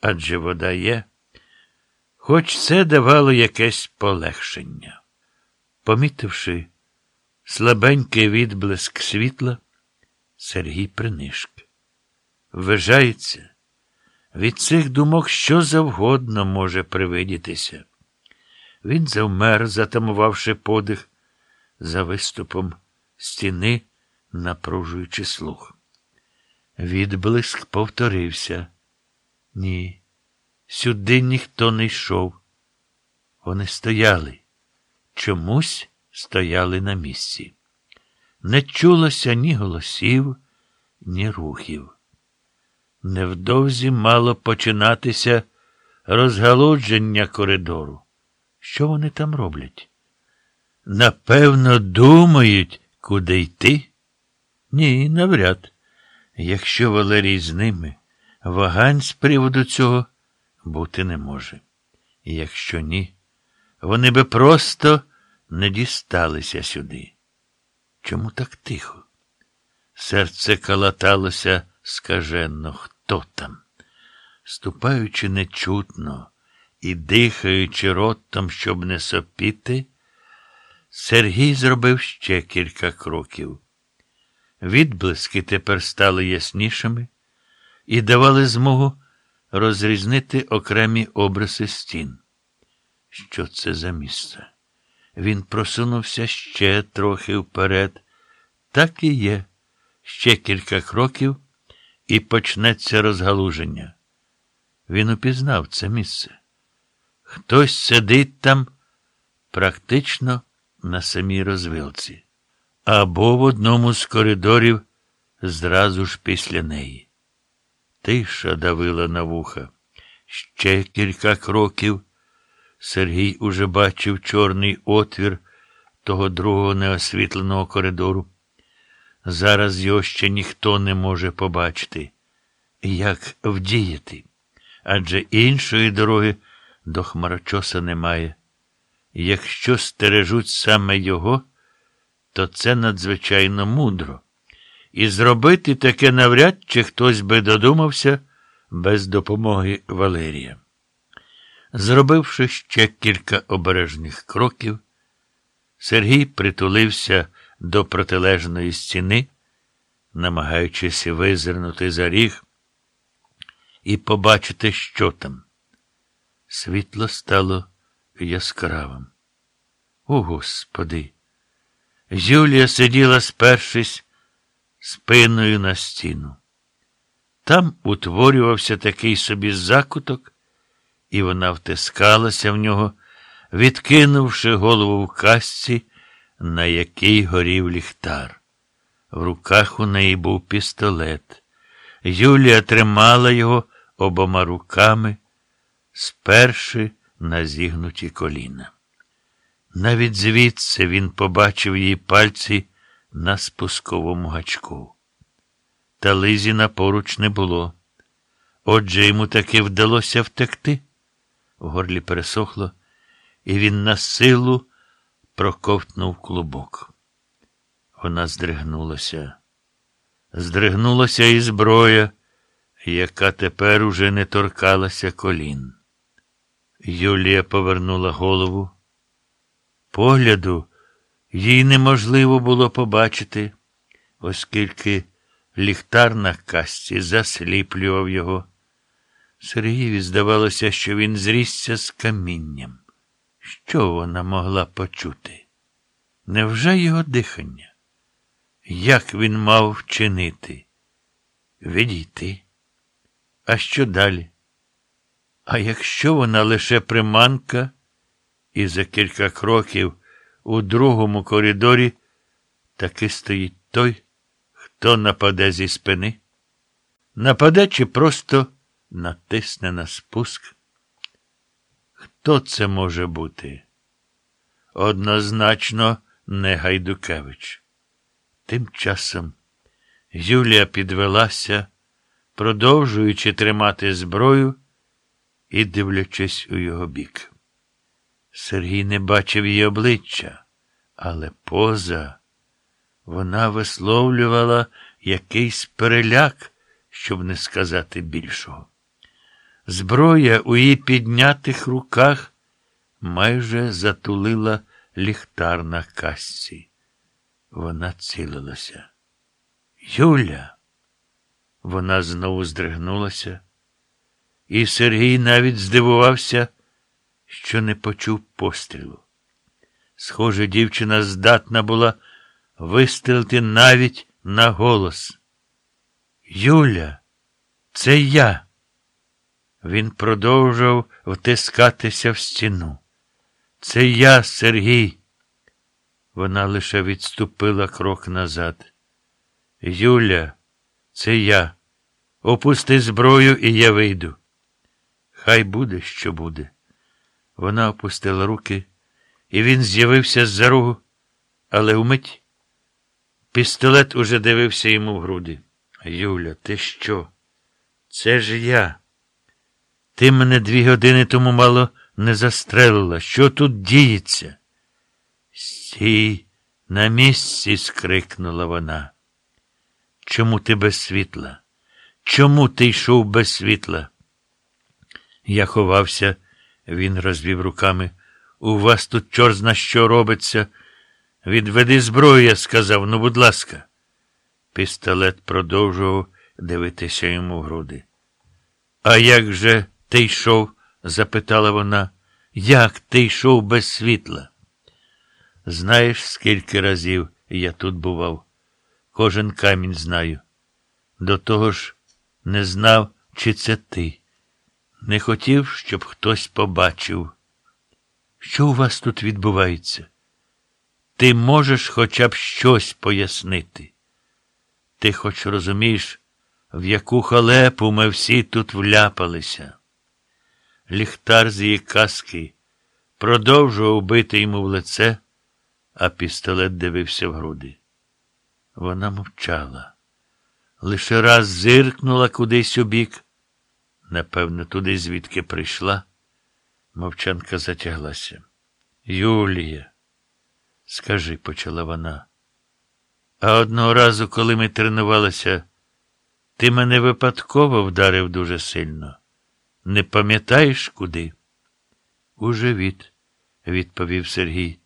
адже вода є. Хоч це давало якесь полегшення. Помітивши слабенький відблиск світла, Сергій принишк. Вважається, від цих думок що завгодно може привидітися. Він завмер, затамувавши подих за виступом стіни, напружуючи слух. Відблиск повторився. Ні, сюди ніхто не йшов. Вони стояли, чомусь стояли на місці. Не чулося ні голосів, ні рухів. Невдовзі мало починатися розгалудження коридору. Що вони там роблять? Напевно, думають, куди йти? Ні, навряд. Якщо Валерій з ними, вагань з приводу цього бути не може. І якщо ні, вони би просто не дісталися сюди. Чому так тихо? Серце калаталося скаженно, хто там? Ступаючи нечутно і дихаючи ротом, щоб не сопіти, Сергій зробив ще кілька кроків. Відблиски тепер стали яснішими і давали змогу розрізнити окремі обриси стін. Що це за місце? Він просунувся ще трохи вперед. Так і є. Ще кілька кроків, і почнеться розгалуження. Він упізнав це місце. Хтось сидить там практично на самій розвилці, або в одному з коридорів зразу ж після неї. Тиша давила на вуха. Ще кілька кроків. Сергій уже бачив чорний отвір того другого неосвітленого коридору. Зараз його ще ніхто не може побачити. Як вдіяти? Адже іншої дороги до хмарочоса немає. Якщо стережуть саме його, то це надзвичайно мудро. І зробити таке навряд чи хтось би додумався без допомоги Валерія. Зробивши ще кілька обережних кроків, Сергій притулився до протилежної стіни, намагаючись визирнути за ріг і побачити, що там. Світло стало яскравим. О, Господи! Юлія сиділа, спершись спиною на стіну. Там утворювався такий собі закуток, і вона втискалася в нього, відкинувши голову в касці, на якій горів ліхтар. В руках у неї був пістолет. Юлія тримала його обома руками, сперши на зігнуті коліна. Навіть звідси він побачив її пальці на спусковому гачку. Та Лизіна поруч не було. Отже йому таки вдалося втекти. В горлі пересохло, і він на силу проковтнув клубок. Вона здригнулася. Здригнулася і зброя, яка тепер уже не торкалася колін. Юлія повернула голову. Погляду їй неможливо було побачити, оскільки ліхтар на касці засліплював його. Сергієві здавалося, що він зрісся з камінням. Що вона могла почути? Невже його дихання? Як він мав вчинити? Відійти? А що далі? А якщо вона лише приманка, і за кілька кроків у другому коридорі таки стоїть той, хто нападе зі спини? Нападе чи просто натисне на спуск? Хто це може бути? Однозначно, не Гайдукевич. Тим часом Юлія підвелася, продовжуючи тримати зброю і дивлячись у його бік. Сергій не бачив її обличчя, але поза вона висловлювала якийсь переляк, щоб не сказати більшого. Зброя у її піднятих руках майже затулила ліхтар на касці. Вона цілилася. Юля. Вона знову здригнулася, і Сергій навіть здивувався, що не почув пострілу. Схоже, дівчина здатна була вистрілити навіть на голос. Юля, це я. Він продовжував втискатися в стіну. Це я, Сергій. Вона лише відступила крок назад. Юля, це я. Опусти зброю, і я вийду. Хай буде, що буде. Вона опустила руки, і він з'явився з-за рогу, але вмить пістолет уже дивився йому в груди. Юля, ти що? Це ж я. Ти мене дві години тому мало не застрелила. Що тут діється? Стій, на місці, скрикнула вона. Чому ти без світла? Чому ти йшов без світла? Я ховався, він розвів руками. У вас тут чорт що робиться. Відведи зброю, я сказав, ну, будь ласка. Пістолет продовжував дивитися йому в груди. А як же ти йшов? запитала вона. Як ти йшов без світла? Знаєш, скільки разів я тут бував? Кожен камінь знаю. До того ж, не знав, чи це ти. Не хотів, щоб хтось побачив. Що у вас тут відбувається? Ти можеш хоча б щось пояснити. Ти хоч розумієш, в яку халепу ми всі тут вляпалися. Ліхтар з її каски продовжував бити йому в лице, а пістолет дивився в груди. Вона мовчала. Лише раз зиркнула кудись у бік. Напевно, туди, звідки прийшла. Мовчанка затяглася. Юлія, скажи, почала вона. А одного разу, коли ми тренувалися, ти мене випадково вдарив дуже сильно. Не пам'ятаєш куди? У живіт, відповів Сергій.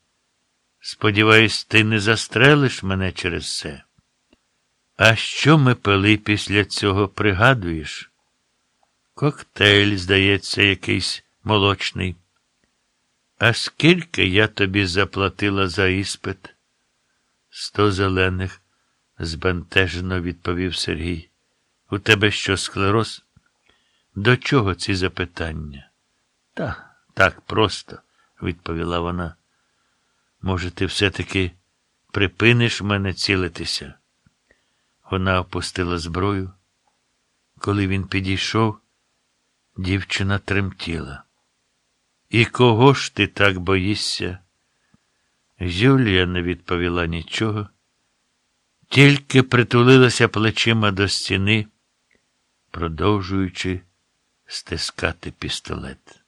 Сподіваюсь, ти не застрелиш мене через це. А що ми пили після цього, пригадуєш? Коктейль, здається, якийсь молочний. А скільки я тобі заплатила за іспит? Сто зелених, збентежено відповів Сергій. У тебе що, склероз? До чого ці запитання? Та, так просто, відповіла вона. Може, ти все-таки припиниш мене цілитися? Вона опустила зброю. Коли він підійшов, дівчина тремтіла. І кого ж ти так боїшся? Юлія не відповіла нічого, тільки притулилася плечима до стіни, продовжуючи стискати пістолет.